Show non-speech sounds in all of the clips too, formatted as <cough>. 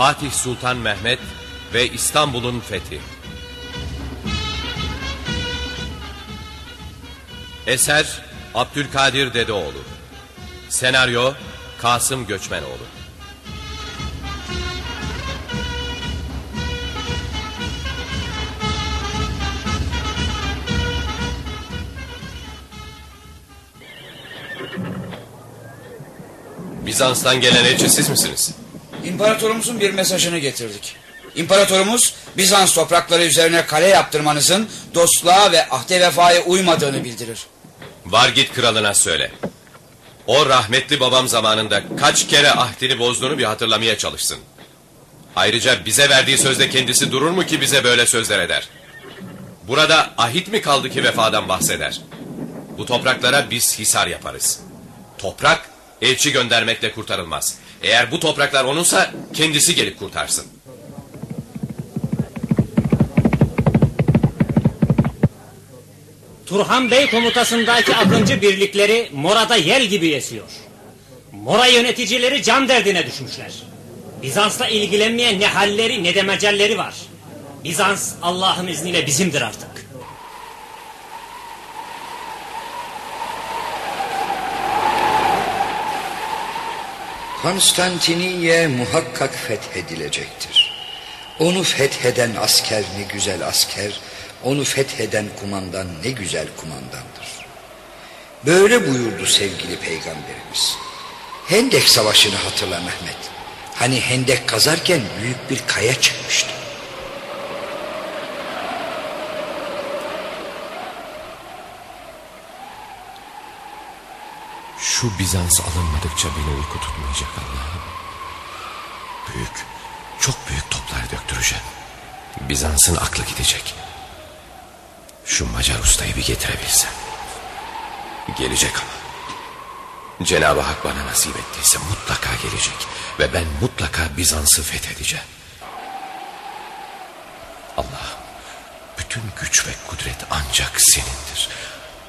Fatih Sultan Mehmet ve İstanbul'un fethi. Eser Abdülkadir Dedeoğlu. Senaryo Kasım Göçmenoğlu. Bizans'tan gelen elçi siz misiniz? İmparatorumuzun bir mesajını getirdik. İmparatorumuz Bizans toprakları üzerine kale yaptırmanızın dostluğa ve ahde vefaya uymadığını bildirir. Var git kralına söyle. O rahmetli babam zamanında kaç kere ahdini bozduğunu bir hatırlamaya çalışsın. Ayrıca bize verdiği sözde kendisi durur mu ki bize böyle sözler eder? Burada ahit mi kaldı ki vefadan bahseder? Bu topraklara biz hisar yaparız. Toprak elçi göndermekle kurtarılmaz. Eğer bu topraklar onunsa kendisi gelip kurtarsın. Turhan Bey komutasındaki akıncı birlikleri Mora'da yel gibi esiyor. Mora yöneticileri can derdine düşmüşler. Bizans'la ilgilenmeyen ne halleri ne de mecelleri var. Bizans Allah'ın izniyle bizimdir artık. Konstantiniye muhakkak fethedilecektir. Onu fetheden asker ne güzel asker, onu fetheden kumandan ne güzel kumandandır. Böyle buyurdu sevgili peygamberimiz. Hendek savaşını hatırla Mehmet. Hani hendek kazarken büyük bir kaya çıkmıştı. Şu Bizans alınmadıkça beni uyku tutmayacak Allah'ım. Büyük, çok büyük toplar döktüreceğim. Bizans'ın aklı gidecek. Şu Macar ustayı bir getirebilsem. Gelecek ama. Cenab-ı Hak bana nasip ettiyse mutlaka gelecek. Ve ben mutlaka Bizans'ı fethedeceğim. Allah'ım bütün güç ve kudret ancak senindir.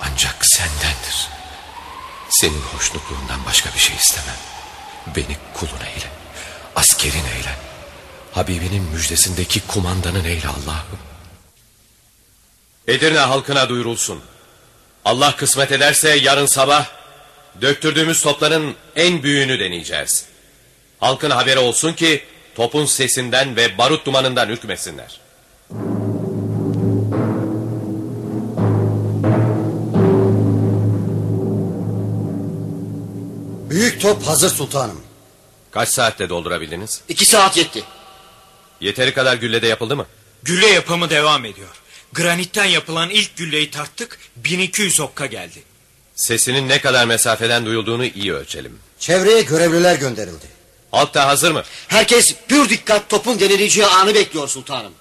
Ancak sendendir. Senin hoşnutluğundan başka bir şey istemem. Beni kulun eyle. Askerin eyle. Habibinin müjdesindeki kumandanın eyle Allah'ım. Edirne halkına duyurulsun. Allah kısmet ederse yarın sabah döktürdüğümüz topların en büyüğünü deneyeceğiz. Halkın haberi olsun ki topun sesinden ve barut dumanından ürkmesinler. Top hazır sultanım. Kaç saatte doldurabildiniz? İki saat yetti. Yeteri kadar gülle de yapıldı mı? Gülle yapımı devam ediyor. Granitten yapılan ilk gülleyi tarttık 1200 okka geldi. Sesinin ne kadar mesafeden duyulduğunu iyi ölçelim. Çevreye görevliler gönderildi. Halk da hazır mı? Herkes pür dikkat topun denileceği anı bekliyor sultanım.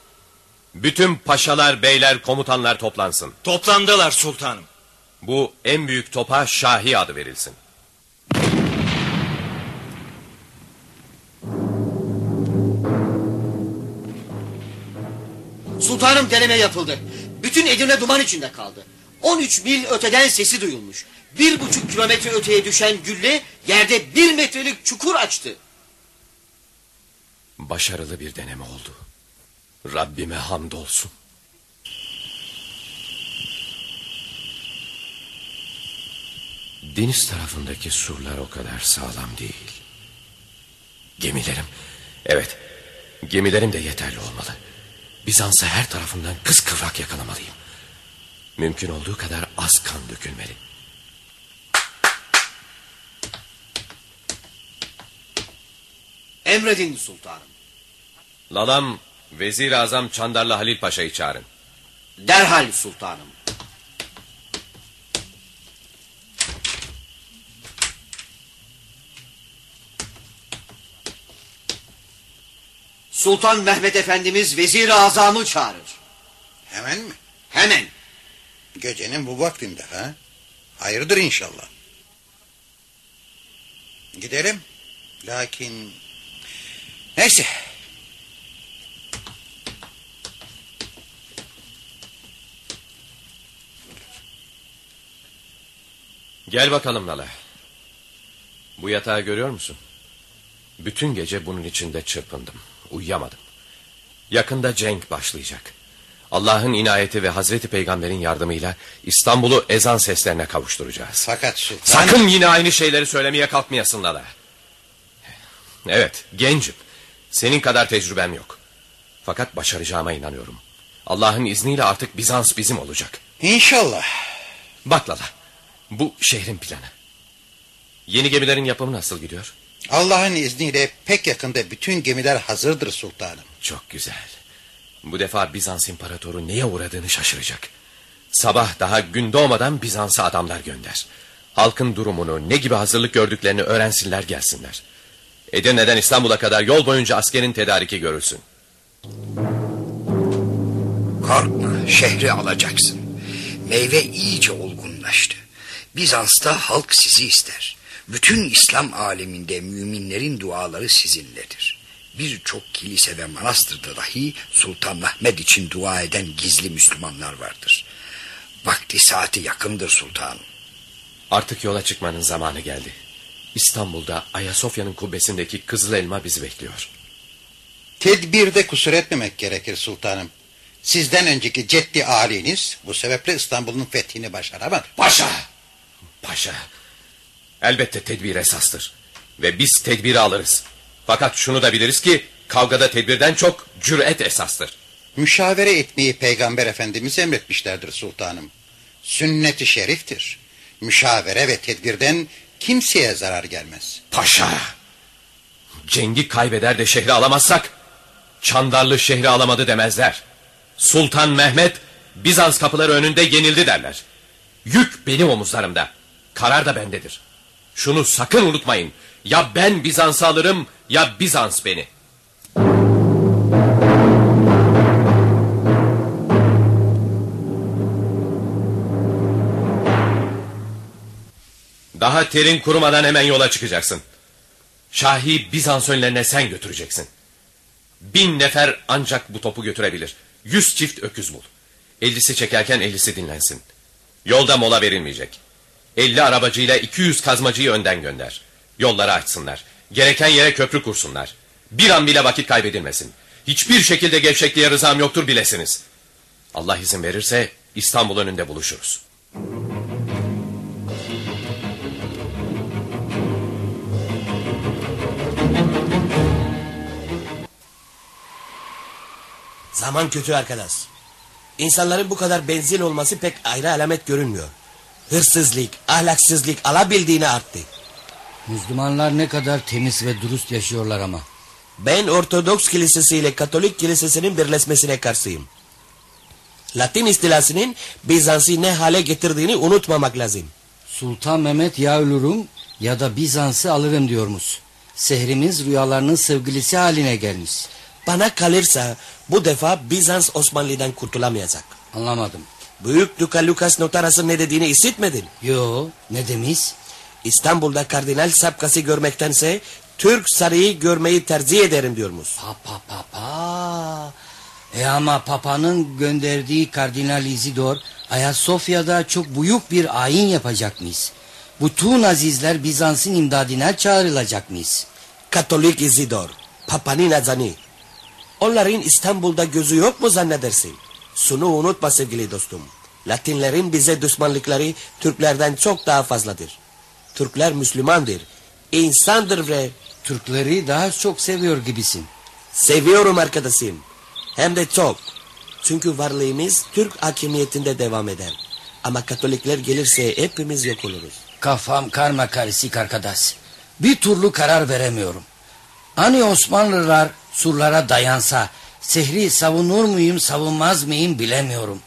Bütün paşalar, beyler, komutanlar toplansın. Toplandılar sultanım. Bu en büyük topa Şahi adı verilsin. Sultanım deneme yapıldı. Bütün Edirne duman içinde kaldı. 13 mil öteden sesi duyulmuş. Bir buçuk kilometre öteye düşen gülle yerde bir metrelik çukur açtı. Başarılı bir deneme oldu. Rabbime hamdolsun. Deniz tarafındaki surlar o kadar sağlam değil. Gemilerim, evet, gemilerim de yeterli olmalı. Bizans'ı her tarafından kıskıvrak yakalamalıyım. Mümkün olduğu kadar az kan dökülmeli. Emredin sultanım. Lalam, Vezir-i Azam Çandarlı Halil Paşa'yı çağırın. Derhal sultanım. Sultan Mehmet Efendimiz Vezir-i Azam'ı çağırır. Hemen mi? Hemen. Gecenin bu vaktinde ha? Hayırdır inşallah. Gidelim. Lakin... Neyse. Gel bakalım Lala. Bu yatağı görüyor musun? Bütün gece bunun içinde çırpındım. Uyuyamadım. Yakında cenk başlayacak. Allah'ın inayeti ve Hazreti Peygamber'in yardımıyla İstanbul'u ezan seslerine kavuşturacağız. Fakat sultanım... Sakın yine aynı şeyleri söylemeye kalkmayasın Lala. Evet, gencim. Senin kadar tecrübem yok. Fakat başaracağıma inanıyorum. Allah'ın izniyle artık Bizans bizim olacak. İnşallah. Bak Lala, bu şehrin planı. Yeni gemilerin yapımı nasıl gidiyor? Allah'ın izniyle pek yakında bütün gemiler hazırdır sultanım. Çok güzel. Bu defa Bizans imparatoru neye uğradığını şaşıracak. Sabah daha gün doğmadan Bizans'a adamlar gönder. Halkın durumunu, ne gibi hazırlık gördüklerini öğrensinler gelsinler. Edirne'den İstanbul'a kadar yol boyunca askerin tedariki görülsün. Korkma şehri alacaksın. Meyve iyice olgunlaştı. Bizans'ta halk sizi ister. Bütün İslam aleminde müminlerin duaları sizinledir. Birçok kilise ve manastırda dahi Sultan Mehmet için dua eden gizli Müslümanlar vardır. Vakti saati yakındır sultanım. Artık yola çıkmanın zamanı geldi. İstanbul'da Ayasofya'nın kubbesindeki kızıl elma bizi bekliyor. Tedbirde kusur etmemek gerekir sultanım. Sizden önceki ceddi aliniz bu sebeple İstanbul'un fethini başaramadı. Paşa! Paşa! Elbette tedbir esastır. Ve biz tedbiri alırız. Fakat şunu da biliriz ki kavgada tedbirden çok cüret esastır. Müşavere etmeyi peygamber efendimiz emretmişlerdir sultanım. Sünnet-i şeriftir. Müşavere ve tedbirden kimseye zarar gelmez. Paşa! Cengi kaybeder de şehri alamazsak Çandarlı şehri alamadı demezler. Sultan Mehmet Bizans kapıları önünde yenildi derler. Yük benim omuzlarımda. Karar da bendedir. Şunu sakın unutmayın. Ya ben Bizans'ı alırım ya Bizans beni. Daha terin kurumadan hemen yola çıkacaksın. Şahi Bizans önlerine sen götüreceksin. Bin nefer ancak bu topu götürebilir. Yüz çift öküz bul. Ellisi çekerken ellisi dinlensin. Yolda mola verilmeyecek. Elli arabacıyla iki yüz kazmacıyı önden gönder. Yolları açsınlar. Gereken yere köprü kursunlar. Bir an bile vakit kaybedilmesin. Hiçbir şekilde gevşekliğe rızam yoktur bilesiniz. Allah izin verirse İstanbul önünde buluşuruz. Zaman kötü arkadaş. İnsanların bu kadar benzin olması pek ayrı alamet görünmüyor. Hırsızlık, ahlaksızlık alabildiğine arttı. Müslümanlar ne kadar temiz ve dürüst yaşıyorlar ama. Ben Ortodoks Kilisesi ile Katolik Kilisesi'nin birleşmesine karşıyım. Latin istilasının Bizans'ı ne hale getirdiğini unutmamak lazım. Sultan Mehmet ya ölürüm ya da Bizans'ı alırım diyormuş. Sehrimiz rüyalarının sevgilisi haline gelmiş. Bana kalırsa bu defa Bizans Osmanlı'dan kurtulamayacak. Anlamadım. Büyük Luka Lucas Notaras'ın ne dediğini işitmedin. Yo ne demiş? İstanbul'da kardinal sapkası görmektense Türk sarayı görmeyi tercih ederim diyormuş. Papa papa. E ama papanın gönderdiği Kardinal Izidor Ayasofya'da çok büyük bir ayin yapacakmış. Bütün azizler Bizans'ın imdadına çağrılacakmış. Katolik Izidor, Papa'nın azanı. Onların İstanbul'da gözü yok mu zannedersin? Şunu unutma sevgili dostum. Latinlerin bize düşmanlıkları Türklerden çok daha fazladır. Türkler Müslümandır, insandır ve Türkleri daha çok seviyor gibisin. seviyorum arkadaşım. Hem de çok. Çünkü varlığımız Türk hakimiyetinde devam eder. Ama Katolikler gelirse hepimiz yok oluruz. Kafam karma karışık arkadaş. Bir türlü karar veremiyorum. Hani Osmanlılar surlara dayansa sehri savunur muyum savunmaz mıyım bilemiyorum.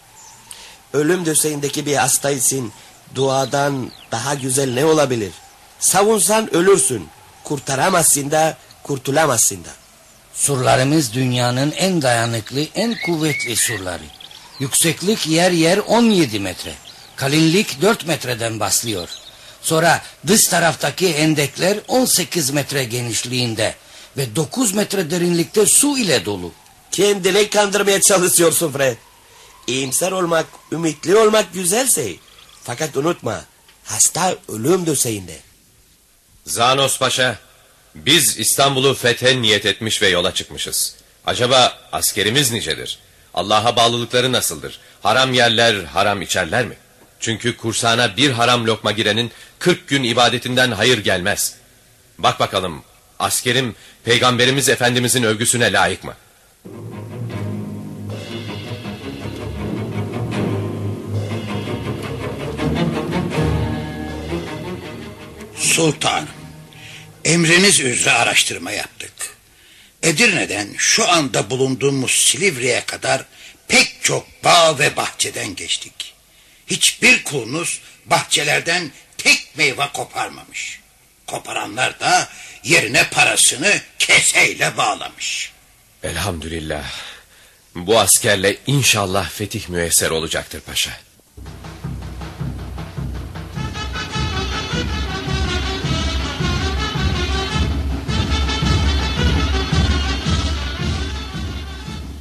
Ölüm döşeğindeki bir hastaysın. Duadan daha güzel ne olabilir? Savunsan ölürsün. Kurtaramazsın da kurtulamazsın da. Surlarımız dünyanın en dayanıklı, en kuvvetli surları. Yükseklik yer yer 17 metre. Kalınlık 4 metreden başlıyor. Sonra dış taraftaki endekler 18 metre genişliğinde ve 9 metre derinlikte su ile dolu. Kendini kandırmaya çalışıyorsun Fred. İyimser olmak, ümitli olmak güzelse. Fakat unutma, hasta ölüm döşeğinde. Zanos Paşa, Biz İstanbul'u fethe niyet etmiş ve yola çıkmışız. Acaba askerimiz nicedir? Allah'a bağlılıkları nasıldır? Haram yerler, haram içerler mi? Çünkü kursağına bir haram lokma girenin 40 gün ibadetinden hayır gelmez. Bak bakalım askerim peygamberimiz efendimizin övgüsüne layık mı? Sultanım, emriniz üzere araştırma yaptık. Edirne'den şu anda bulunduğumuz Silivri'ye kadar pek çok bağ ve bahçeden geçtik. Hiçbir kulunuz bahçelerden tek meyve koparmamış. Koparanlar da yerine parasını keseyle bağlamış. Elhamdülillah. Bu askerle inşallah fetih müesser olacaktır paşa.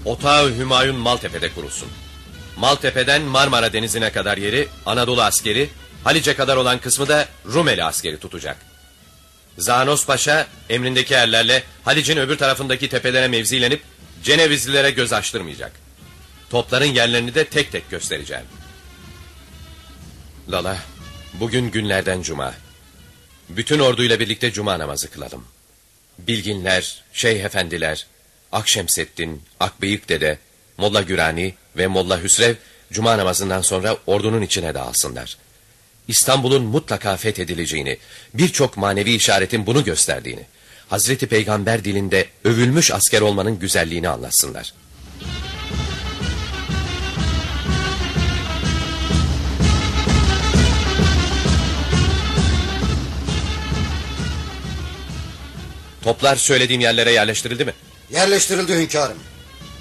Otağı Hümayun Maltepe'de kurulsun. Maltepe'den Marmara Denizi'ne kadar yeri Anadolu askeri, Halice kadar olan kısmı da Rumeli askeri tutacak. Zanos Paşa emrindeki erlerle Halic'in öbür tarafındaki tepelere mevzilenip Cenevizlilere göz açtırmayacak. Topların yerlerini de tek tek göstereceğim. Lala, bugün günlerden cuma. Bütün orduyla birlikte cuma namazı kılalım. Bilginler, şeyh efendiler, Akşemseddin, Akbıyık Dede, Molla Gürani ve Molla Hüsrev cuma namazından sonra ordunun içine dağılsınlar. İstanbul'un mutlaka fethedileceğini, birçok manevi işaretin bunu gösterdiğini, Hazreti Peygamber dilinde övülmüş asker olmanın güzelliğini anlatsınlar. Toplar söylediğim yerlere yerleştirildi mi? Yerleştirildi hünkârım.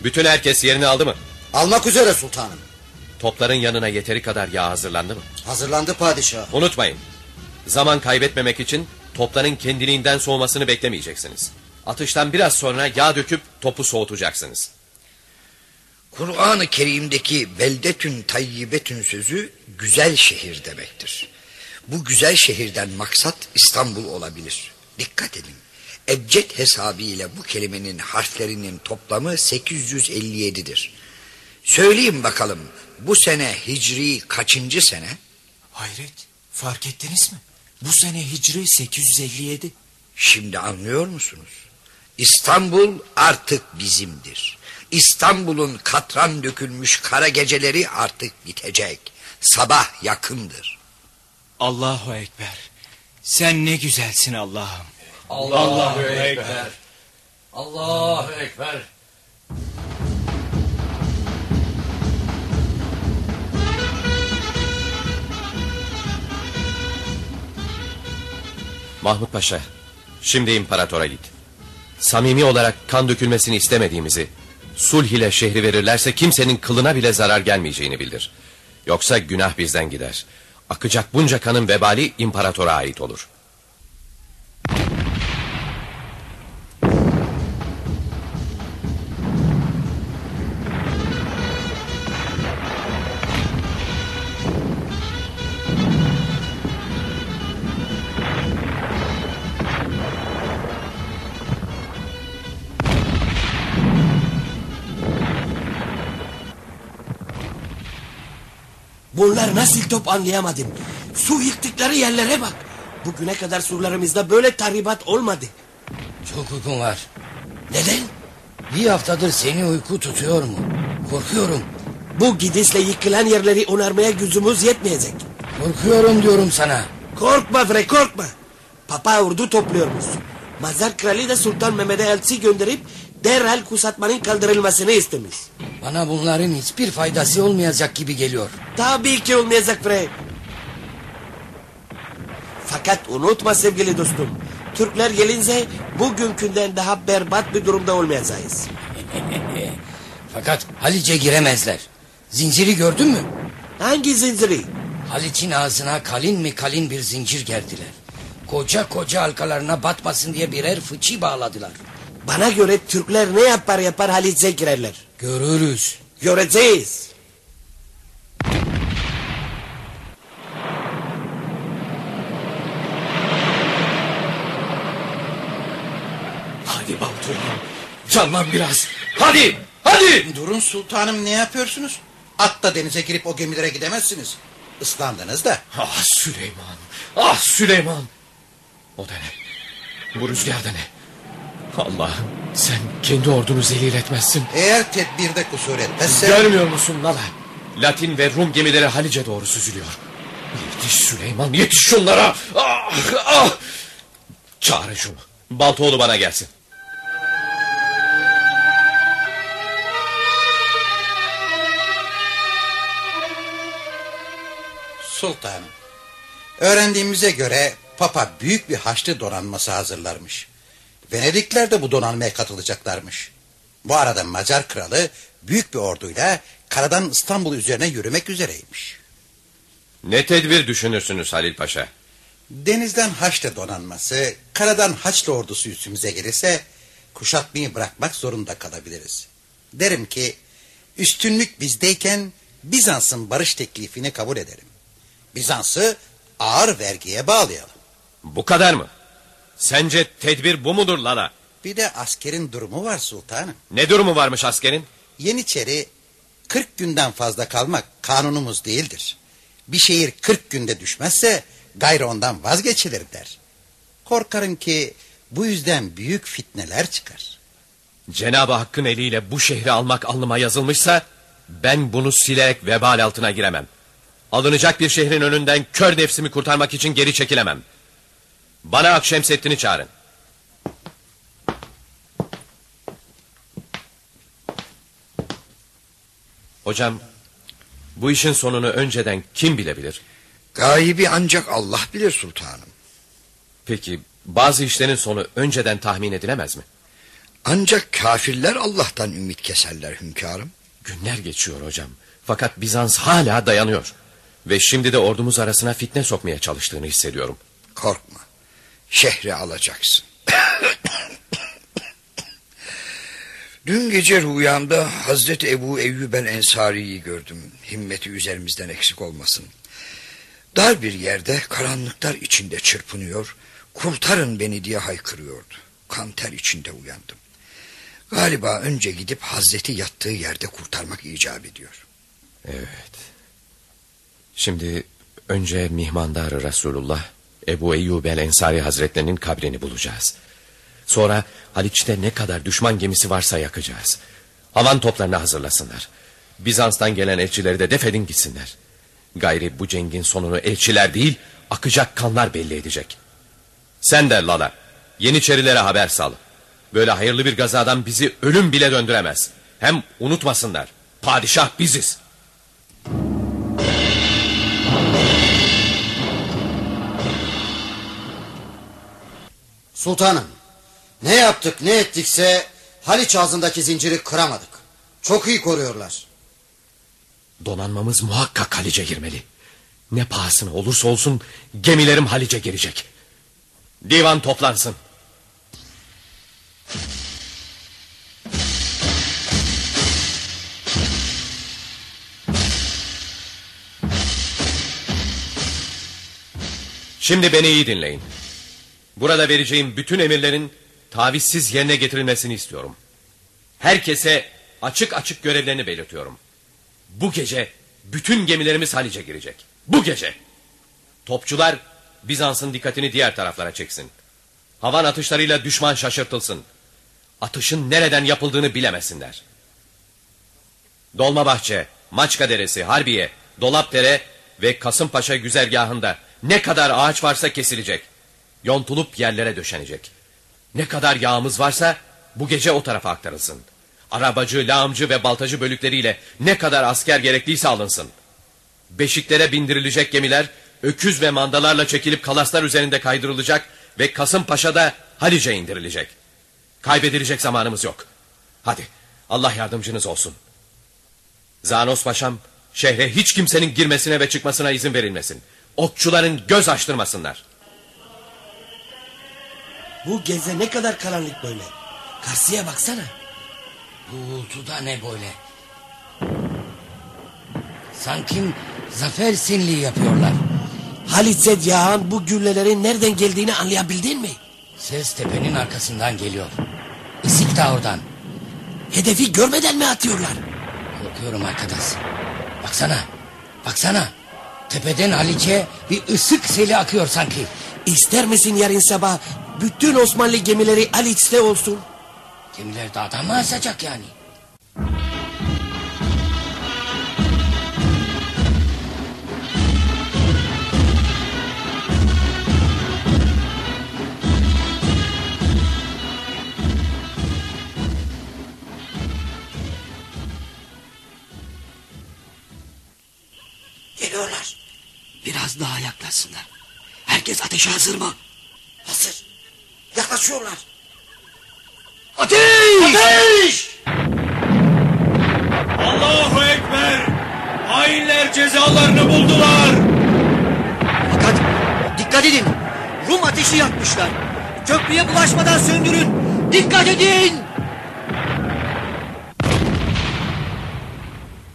Bütün herkes yerini aldı mı? Almak üzere sultanım. Topların yanına yeteri kadar yağ hazırlandı mı? Hazırlandı padişah. Unutmayın. Zaman kaybetmemek için topların kendiliğinden soğumasını beklemeyeceksiniz. Atıştan biraz sonra yağ döküp topu soğutacaksınız. Kur'an-ı Kerim'deki beldetün tayyibetün sözü güzel şehir demektir. Bu güzel şehirden maksat İstanbul olabilir. Dikkat edin. Ebced hesabı ile bu kelimenin harflerinin toplamı 857'dir. Söyleyeyim bakalım bu sene hicri kaçıncı sene? Hayret fark ettiniz mi? Bu sene Hicri 857. Şimdi anlıyor musunuz? İstanbul artık bizimdir. İstanbul'un katran dökülmüş kara geceleri artık bitecek. Sabah yakındır. Allahu Ekber. Sen ne güzelsin Allah'ım. Allahu Ekber. Allahu Ekber. Mahmut Paşa, şimdi imparatora git. Samimi olarak kan dökülmesini istemediğimizi, sulh ile şehri verirlerse kimsenin kılına bile zarar gelmeyeceğini bildir. Yoksa günah bizden gider. Akacak bunca kanın vebali imparatora ait olur. Bunlar nasıl top anlayamadım. Su yıktıkları yerlere bak. Bugüne kadar surlarımızda böyle tahribat olmadı. Çok uykum var. Neden? Bir haftadır seni uyku tutuyor mu? Korkuyorum. Bu gidişle yıkılan yerleri onarmaya gücümüz yetmeyecek. Korkuyorum diyorum sana. Korkma Fre korkma. Papa ordu topluyormuş. Mazar Krali de Sultan Mehmet'e elçi gönderip derhal kuşatmanın kaldırılmasını istemiş. Bana bunların hiçbir faydası olmayacak gibi geliyor. Tabii ki olmayacak Fre. Fakat unutma sevgili dostum. Türkler gelince bugünkünden daha berbat bir durumda olmayacağız. <laughs> Fakat Halice giremezler. Zinciri gördün mü? Hangi zinciri? Haliç'in ağzına kalın mi kalın bir zincir gerdiler. Koca koca halkalarına batmasın diye birer fıçı bağladılar. Bana göre Türkler ne yapar yapar Haliç'e girerler. Görürüz. Göreceğiz. Süleyman. Canlan biraz. Hadi, hadi. Durun sultanım ne yapıyorsunuz? Atla denize girip o gemilere gidemezsiniz. Islandınız da. Ah Süleyman, ah Süleyman. O da ne? Bu rüzgar da ne? Allah'ım sen kendi ordunu zelil etmezsin. Eğer tedbirde kusur etmezse... Görmüyor musun Lala? Latin ve Rum gemileri Halice doğru süzülüyor. Yetiş Süleyman yetiş şunlara. Ah, ah. Çağırın şunu. Baltoğlu bana gelsin. Sultanım. Öğrendiğimize göre Papa büyük bir haçlı donanması hazırlarmış. Venedikler de bu donanmaya katılacaklarmış. Bu arada Macar kralı büyük bir orduyla karadan İstanbul üzerine yürümek üzereymiş. Ne tedbir düşünürsünüz Halil Paşa? Denizden Haçlı donanması, karadan Haçlı ordusu üstümüze gelirse kuşatmayı bırakmak zorunda kalabiliriz. Derim ki üstünlük bizdeyken Bizans'ın barış teklifini kabul edelim. Bizans'ı ağır vergiye bağlayalım. Bu kadar mı? Sence tedbir bu mudur Lala? Bir de askerin durumu var sultanım. Ne durumu varmış askerin? Yeniçeri 40 günden fazla kalmak kanunumuz değildir. Bir şehir 40 günde düşmezse gayrı ondan vazgeçilir der. Korkarım ki bu yüzden büyük fitneler çıkar. Cenab-ı Hakk'ın eliyle bu şehri almak alnıma yazılmışsa... ...ben bunu silerek vebal altına giremem. Alınacak bir şehrin önünden kör nefsimi kurtarmak için geri çekilemem. Bana Akşemseddin'i çağırın. Hocam, bu işin sonunu önceden kim bilebilir? Gaybi ancak Allah bilir sultanım. Peki bazı işlerin sonu önceden tahmin edilemez mi? Ancak kafirler Allah'tan ümit keserler hünkârım. Günler geçiyor hocam. Fakat Bizans hala dayanıyor. Ve şimdi de ordumuz arasına fitne sokmaya çalıştığını hissediyorum. Korkma. Şehri alacaksın. Dün gece rüyamda Hazreti Ebu Eyyub el Ensari'yi gördüm. Himmeti üzerimizden eksik olmasın. Dar bir yerde karanlıklar içinde çırpınıyor. Kurtarın beni diye haykırıyordu. Kan ter içinde uyandım. Galiba önce gidip Hazreti yattığı yerde kurtarmak icap ediyor. Evet. Şimdi önce mihmandar Resulullah Ebu Eyyub el Ensari Hazretlerinin kabrini bulacağız. Sonra Haliç'te ne kadar düşman gemisi varsa yakacağız. Havan toplarını hazırlasınlar. Bizans'tan gelen elçileri de defedin gitsinler. Gayri bu cengin sonunu elçiler değil akacak kanlar belli edecek. Sen de Lala Yeniçerilere haber sal. Böyle hayırlı bir gazadan bizi ölüm bile döndüremez. Hem unutmasınlar padişah biziz. Sultanım. Ne yaptık ne ettikse Haliç ağzındaki zinciri kıramadık. Çok iyi koruyorlar. Donanmamız muhakkak Halice girmeli. Ne pahasına olursa olsun gemilerim Halice girecek. Divan toplansın. Şimdi beni iyi dinleyin. Burada vereceğim bütün emirlerin tavizsiz yerine getirilmesini istiyorum. Herkese açık açık görevlerini belirtiyorum. Bu gece bütün gemilerimiz Halice girecek. Bu gece. Topçular Bizans'ın dikkatini diğer taraflara çeksin. Havan atışlarıyla düşman şaşırtılsın. Atışın nereden yapıldığını bilemesinler. Dolmabahçe, Maçka Deresi, Harbiye, Dolapdere ve Kasımpaşa güzergahında ne kadar ağaç varsa kesilecek. Yontulup yerlere döşenecek. Ne kadar yağımız varsa bu gece o tarafa aktarılsın. Arabacı, lağımcı ve baltacı bölükleriyle ne kadar asker gerekliyse alınsın. Beşiklere bindirilecek gemiler öküz ve mandalarla çekilip kalaslar üzerinde kaydırılacak ve Kasımpaşa'da Halice indirilecek. Kaybedilecek zamanımız yok. Hadi Allah yardımcınız olsun. Zanos Paşam şehre hiç kimsenin girmesine ve çıkmasına izin verilmesin. Okçuların göz açtırmasınlar. Bu geze ne kadar karanlık böyle. Karşıya baksana. Bu uğultu da ne böyle? Sanki zafer sinliği yapıyorlar. Halit'e yağan bu güllelerin nereden geldiğini anlayabildin mi? Ses tepenin arkasından geliyor. Isık da oradan. Hedefi görmeden mi atıyorlar? Korkuyorum arkadaş. Baksana. Baksana. Tepeden Halice bir ısık seli akıyor sanki. İster misin yarın sabah bütün Osmanlı gemileri Aliç'te olsun? Gemiler dağdan mı asacak yani? Geliyorlar. Biraz daha yaklaşsınlar. Herkes ateşe hazır mı? Hazır. Yaklaşıyorlar. Ateş! Ateş! Allahu Ekber! Hainler cezalarını buldular. Fakat dikkat edin. Rum ateşi yakmışlar. Köprüye bulaşmadan söndürün. Dikkat edin.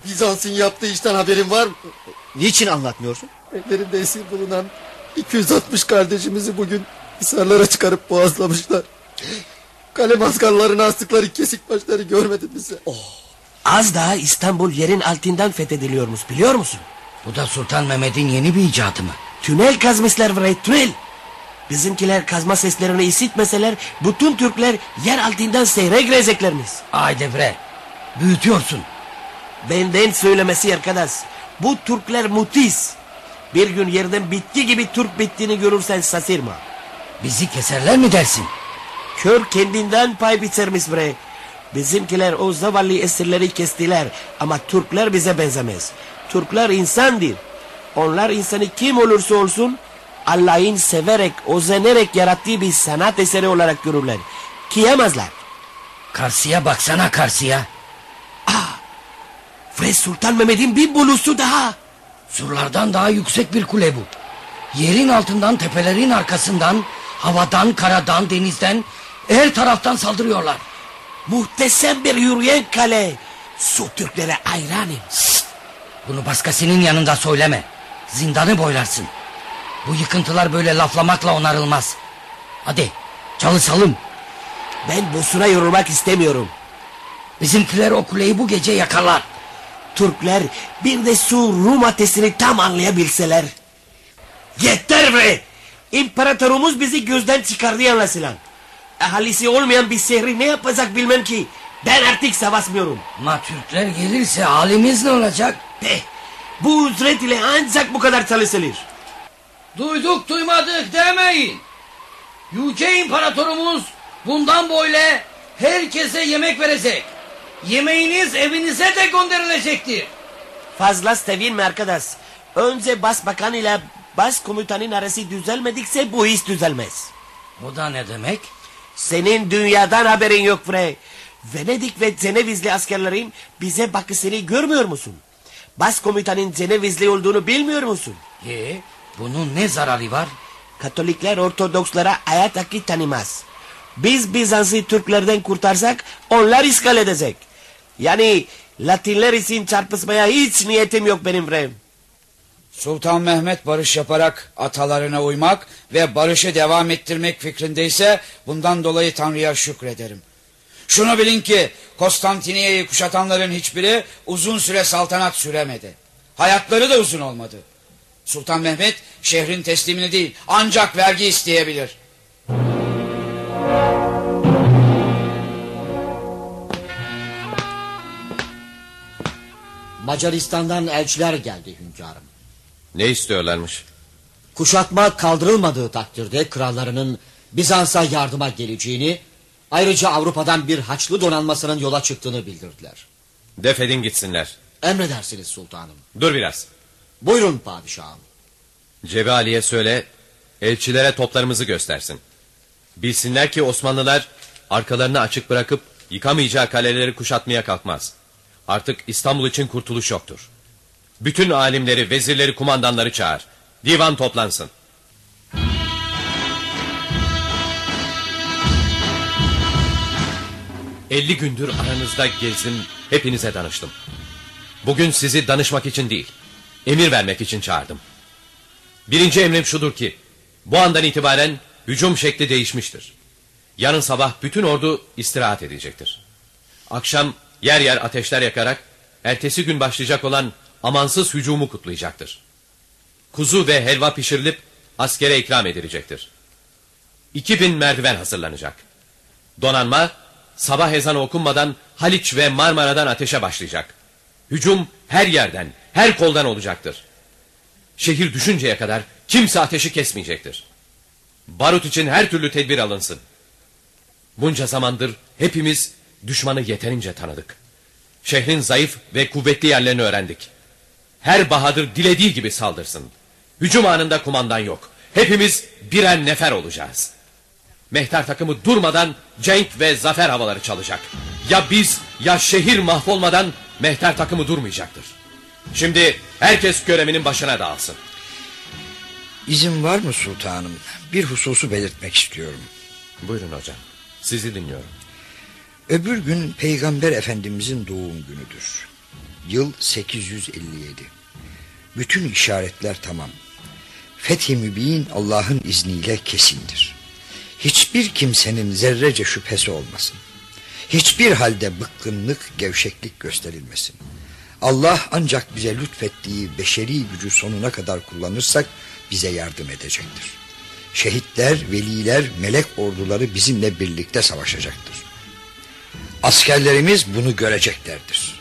Bizans'ın yaptığı işten haberin var mı? Niçin anlatmıyorsun? Ellerinde esir bulunan 260 kardeşimizi bugün hisarlara çıkarıp boğazlamışlar. Kale maskarlarına astıkları kesik başları görmedin mi sen? Az daha İstanbul yerin altından fethediliyormuş biliyor musun? Bu da Sultan Mehmet'in yeni bir icadı mı? Tünel kazmışlar bre tünel. Bizimkiler kazma seslerini işitmeseler bütün Türkler yer altından seyre gireceklermiş. Haydi bre. Büyütüyorsun. Benden söylemesi arkadaş. Bu Türkler mutis. Bir gün yerden bitki gibi Türk bittiğini görürsen şaşırma. Bizi keserler mi dersin? Kör kendinden pay biçermiş bre. Bizimkiler o zavallı esirleri kestiler ama Türkler bize benzemez. Türkler insandır. Onlar insanı kim olursa olsun Allah'ın severek, özenerek yarattığı bir sanat eseri olarak görürler. Kıyamazlar. Karşıya baksana karşıya. Ve Sultan Mehmet'in bir bulusu daha. Surlardan daha yüksek bir kule bu. Yerin altından, tepelerin arkasından, havadan, karadan, denizden, her taraftan saldırıyorlar. Muhteşem bir yürüyen kale. Su Türklere hayranım. Bunu başkasının yanında söyleme. Zindanı boylarsın. Bu yıkıntılar böyle laflamakla onarılmaz. Hadi çalışalım. Ben boşuna yorulmak istemiyorum. Bizimkiler o kuleyi bu gece yakarlar. Türkler bir de su Rum ateşini tam anlayabilseler. Yeter be! İmparatorumuz bizi gözden çıkardı anlasılan. Ahalisi olmayan bir şehri ne yapacak bilmem ki. Ben artık savaşmıyorum. Ama Türkler gelirse halimiz ne olacak? Be, bu ücret ile ancak bu kadar çalışılır. Duyduk duymadık demeyin. Yüce İmparatorumuz bundan böyle herkese yemek verecek. Yemeğiniz evinize de gönderilecektir. Fazla sevinme arkadaş. Önce başbakan ile başkomutanın arası düzelmedikse bu iş düzelmez. Bu da ne demek? Senin dünyadan haberin yok bre. Venedik ve Cenevizli askerlerin bize bakısını görmüyor musun? Başkomutanın Cenevizli olduğunu bilmiyor musun? Ee, bunun ne zararı var? Katolikler Ortodokslara hayat hakkı tanımaz. Biz Bizans'ı Türklerden kurtarsak onlar işgal edecek. Yani Latinler için çarpışmaya hiç niyetim yok benim bre. Sultan Mehmet barış yaparak atalarına uymak ve barışı devam ettirmek fikrindeyse bundan dolayı Tanrı'ya şükrederim. Şunu bilin ki Konstantiniye'yi kuşatanların hiçbiri uzun süre saltanat süremedi. Hayatları da uzun olmadı. Sultan Mehmet şehrin teslimini değil ancak vergi isteyebilir. Macaristan'dan elçiler geldi hünkârım. Ne istiyorlarmış? Kuşatma kaldırılmadığı takdirde krallarının Bizans'a yardıma geleceğini... ...ayrıca Avrupa'dan bir haçlı donanmasının yola çıktığını bildirdiler. Defedin gitsinler. Emredersiniz sultanım. Dur biraz. Buyurun padişahım. Cebi Ali'ye söyle, elçilere toplarımızı göstersin. Bilsinler ki Osmanlılar arkalarını açık bırakıp yıkamayacağı kaleleri kuşatmaya kalkmaz. Artık İstanbul için kurtuluş yoktur. Bütün alimleri, vezirleri, kumandanları çağır. Divan toplansın. Elli gündür aranızda gezdim, hepinize danıştım. Bugün sizi danışmak için değil, emir vermek için çağırdım. Birinci emrim şudur ki, bu andan itibaren hücum şekli değişmiştir. Yarın sabah bütün ordu istirahat edecektir. Akşam yer yer ateşler yakarak ertesi gün başlayacak olan amansız hücumu kutlayacaktır. Kuzu ve helva pişirilip askere ikram edilecektir. 2000 merdiven hazırlanacak. Donanma sabah ezanı okunmadan Haliç ve Marmara'dan ateşe başlayacak. Hücum her yerden, her koldan olacaktır. Şehir düşünceye kadar kimse ateşi kesmeyecektir. Barut için her türlü tedbir alınsın. Bunca zamandır hepimiz düşmanı yeterince tanıdık. Şehrin zayıf ve kuvvetli yerlerini öğrendik. Her bahadır dilediği gibi saldırsın. Hücum anında kumandan yok. Hepimiz birer nefer olacağız. Mehter takımı durmadan cenk ve zafer havaları çalacak. Ya biz ya şehir mahvolmadan mehter takımı durmayacaktır. Şimdi herkes görevinin başına dağılsın. İzin var mı sultanım? Bir hususu belirtmek istiyorum. Buyurun hocam. Sizi dinliyorum. Öbür gün Peygamber Efendimizin doğum günüdür. Yıl 857. Bütün işaretler tamam. Fethi Mübin Allah'ın izniyle kesindir. Hiçbir kimsenin zerrece şüphesi olmasın. Hiçbir halde bıkkınlık, gevşeklik gösterilmesin. Allah ancak bize lütfettiği beşeri gücü sonuna kadar kullanırsak bize yardım edecektir. Şehitler, veliler, melek orduları bizimle birlikte savaşacaktır. Askerlerimiz bunu göreceklerdir.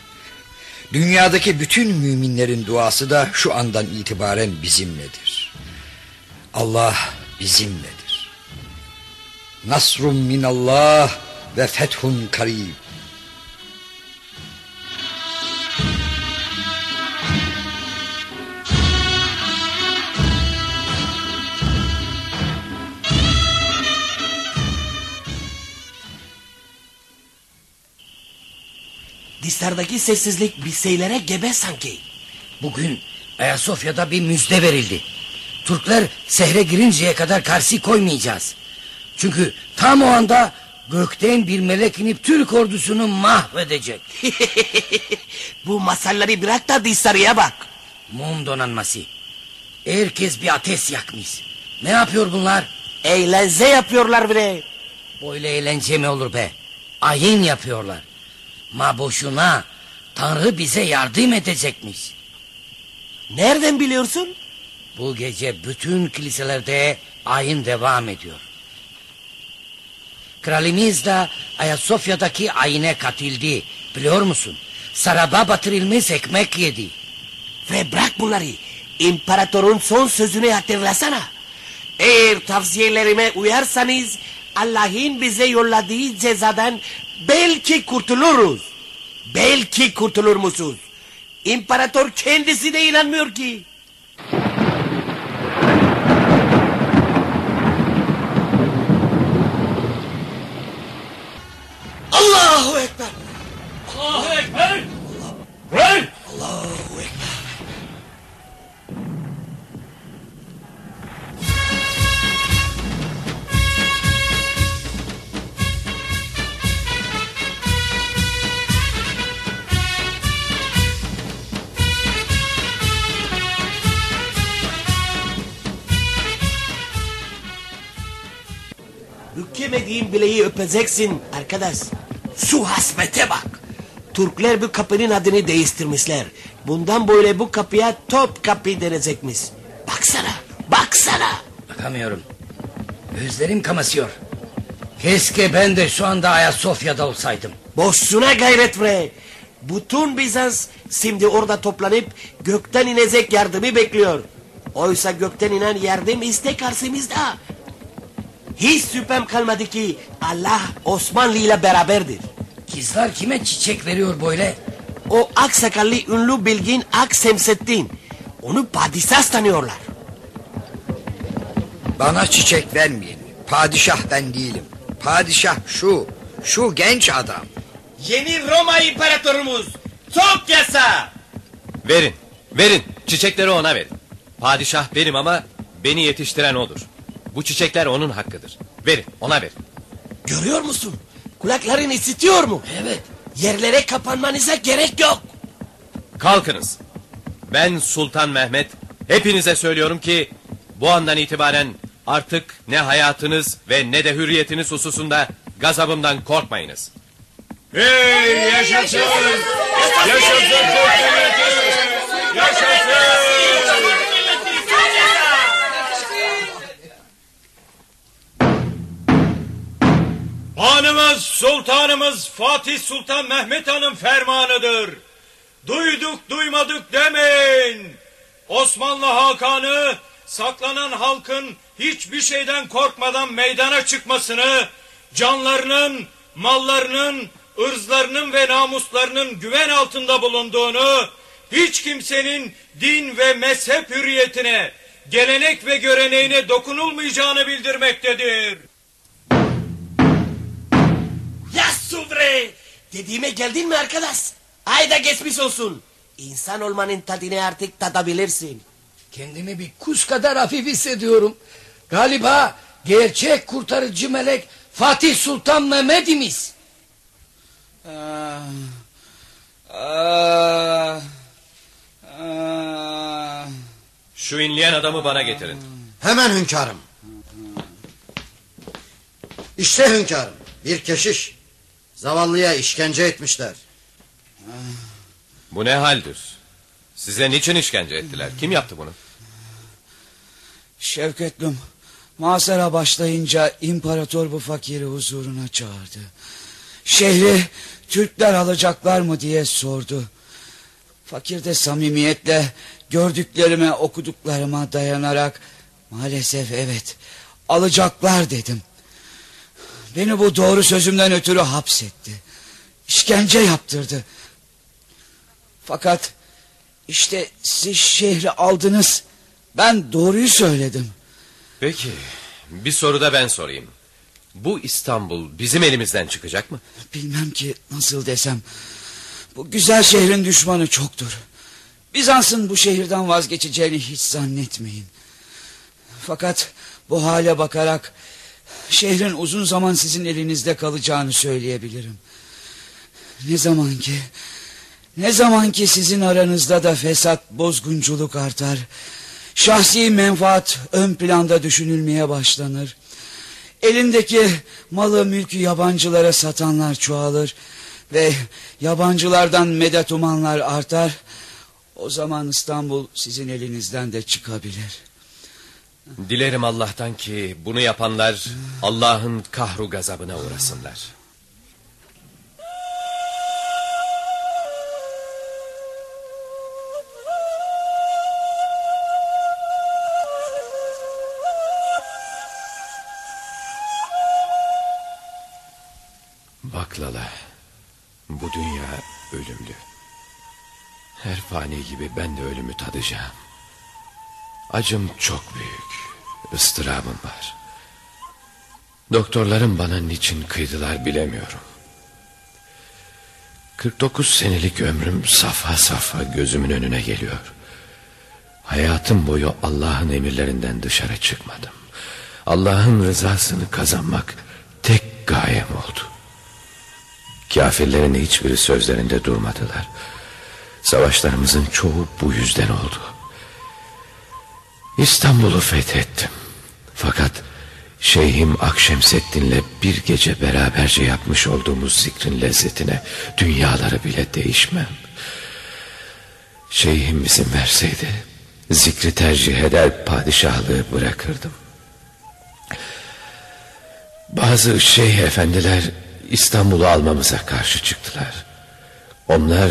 Dünyadaki bütün müminlerin duası da şu andan itibaren bizimledir. Allah bizimledir. Nasrum minallah ve fethun karib. Dışarıdaki sessizlik bir şeylere gebe sanki. Bugün Ayasofya'da bir müjde verildi. Türkler sehre girinceye kadar karşı koymayacağız. Çünkü tam o anda gökten bir melek inip Türk ordusunu mahvedecek. <laughs> Bu masalları bırak da dışarıya bak. Mum donanması. Herkes bir ateş yakmış. Ne yapıyor bunlar? Eğlence yapıyorlar bre. Böyle eğlence mi olur be? Ayin yapıyorlar. Ma boşuna Tanrı bize yardım edecekmiş. Nereden biliyorsun? Bu gece bütün kiliselerde ayin devam ediyor. Kralimiz de Ayasofya'daki ayine katıldı. Biliyor musun? Saraba batırılmış ekmek yedi. Ve bırak bunları. İmparatorun son sözünü hatırlasana. Eğer tavsiyelerime uyarsanız Allah'ın bize yolladığı cezadan belki kurtuluruz. Belki kurtulur musunuz? İmparator kendisi de inanmıyor ki. Allahu Ekber. Allahu Ekber! Bileği öpeceksin arkadaş. Şu hasmete bak. Türkler bu kapının adını değiştirmişler. Bundan böyle bu kapıya top kapı denecekmiş. Baksana, baksana. Bakamıyorum. Gözlerim kamasıyor. Keşke ben de şu anda Ayasofya'da olsaydım. Boşuna gayret bre. Bütün Bizans şimdi orada toplanıp gökten inecek yardımı bekliyor. Oysa gökten inen yardım iste karşımızda. Hiç şüphem kalmadı ki Allah Osmanlı ile beraberdir. Kızlar kime çiçek veriyor böyle? O aksakallı ünlü bilgin Ak Semsettin. Onu padişah tanıyorlar. Bana çiçek vermeyin. Padişah ben değilim. Padişah şu, şu genç adam. Yeni Roma imparatorumuz çok yasa. Verin, verin. Çiçekleri ona verin. Padişah benim ama beni yetiştiren odur. Bu çiçekler onun hakkıdır. Verin, ona verin. Görüyor musun? Kulakların işitiyor mu? Evet. Yerlere kapanmanıza gerek yok. Kalkınız. Ben Sultan Mehmet hepinize söylüyorum ki bu andan itibaren Artık ne hayatınız ve ne de hürriyetiniz hususunda gazabımdan korkmayınız. Hey yaşasın! Yaşasın Türk milleti! Yaşasın! Hanımız Sultanımız Fatih Sultan Mehmet Han'ın fermanıdır. Duyduk duymadık demeyin. Osmanlı Hakan'ı saklanan halkın hiçbir şeyden korkmadan meydana çıkmasını, canlarının, mallarının, ırzlarının ve namuslarının güven altında bulunduğunu, hiç kimsenin din ve mezhep hürriyetine, gelenek ve göreneğine dokunulmayacağını bildirmektedir. Ya Sudre! Dediğime geldin mi arkadaş? Hayda geçmiş olsun. İnsan olmanın tadını artık tadabilirsin. Kendimi bir kuş kadar hafif hissediyorum. Galiba gerçek kurtarıcı melek Fatih Sultan Mehmet'imiz. Ah, ah, ah. Şu inleyen adamı bana getirin. Hemen hünkârım. İşte hünkârım. Bir keşiş. Zavallıya işkence etmişler. Bu ne haldir? Size niçin işkence ettiler? Kim yaptı bunu? Şevketlüm, Masara başlayınca imparator bu fakiri huzuruna çağırdı. Şehri Türkler alacaklar mı diye sordu. Fakir de samimiyetle gördüklerime okuduklarıma dayanarak maalesef evet alacaklar dedim. Beni bu doğru sözümden ötürü hapsetti. İşkence yaptırdı. Fakat işte siz şehri aldınız. Ben doğruyu söyledim. Peki bir soru da ben sorayım. Bu İstanbul bizim elimizden çıkacak mı? Bilmem ki nasıl desem. Bu güzel şehrin düşmanı çoktur. Bizans'ın bu şehirden vazgeçeceğini hiç zannetmeyin. Fakat bu hale bakarak şehrin uzun zaman sizin elinizde kalacağını söyleyebilirim. Ne zaman ki ne zaman ki sizin aranızda da fesat, bozgunculuk artar, şahsi menfaat ön planda düşünülmeye başlanır. Elindeki malı mülkü yabancılara satanlar çoğalır ve yabancılardan medet umanlar artar. O zaman İstanbul sizin elinizden de çıkabilir. Dilerim Allah'tan ki bunu yapanlar Allah'ın kahru gazabına uğrasınlar. Bak Lala, bu dünya ölümlü. Her fani gibi ben de ölümü tadacağım. Acım çok büyük, ıstırabım var. Doktorlarım bana niçin kıydılar bilemiyorum. 49 senelik ömrüm safa safa gözümün önüne geliyor. Hayatım boyu Allah'ın emirlerinden dışarı çıkmadım. Allah'ın rızasını kazanmak tek gayem oldu. Kafirlerin hiçbiri sözlerinde durmadılar. Savaşlarımızın çoğu bu yüzden oldu. İstanbul'u fethettim. Fakat Şeyhim Akşemseddin'le bir gece beraberce yapmış olduğumuz zikrin lezzetine dünyaları bile değişmem. Şeyhim izin verseydi zikri tercih eder padişahlığı bırakırdım. Bazı şeyh efendiler İstanbul'u almamıza karşı çıktılar. Onlar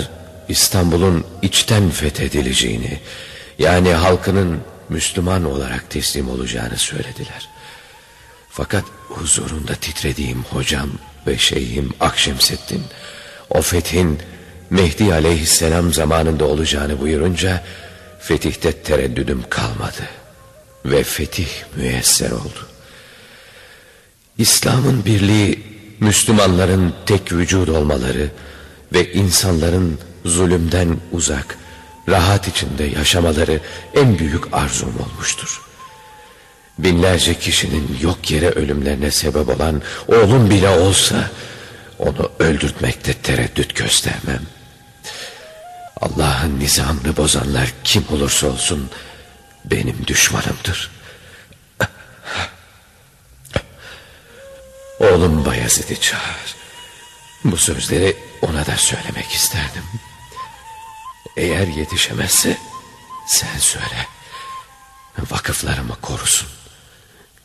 İstanbul'un içten fethedileceğini yani halkının Müslüman olarak teslim olacağını söylediler. Fakat huzurunda titrediğim hocam ve şeyhim Akşemseddin o fethin Mehdi aleyhisselam zamanında olacağını buyurunca fetihte tereddüdüm kalmadı ve fetih müyesser oldu. İslam'ın birliği Müslümanların tek vücud olmaları ve insanların zulümden uzak, rahat içinde yaşamaları en büyük arzum olmuştur. Binlerce kişinin yok yere ölümlerine sebep olan oğlum bile olsa onu öldürtmekte tereddüt göstermem. Allah'ın nizamını bozanlar kim olursa olsun benim düşmanımdır. Oğlum Bayezid'i çağır. Bu sözleri ona da söylemek isterdim. Eğer yetişemezse sen söyle. Vakıflarımı korusun.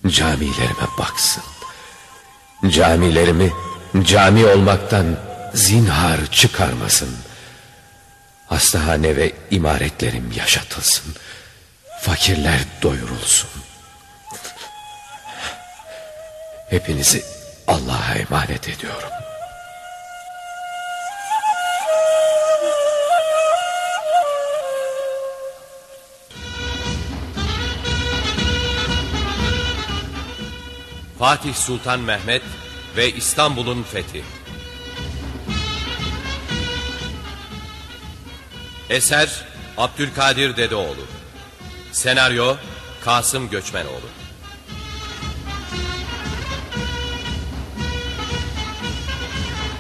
Camilerime baksın. Camilerimi cami olmaktan zinhar çıkarmasın. Hastahane ve imaretlerim yaşatılsın. Fakirler doyurulsun. Hepinizi Allah'a emanet ediyorum. Fatih Sultan Mehmet ve İstanbul'un fethi. Eser Abdülkadir Dedeoğlu. Senaryo Kasım Göçmenoğlu.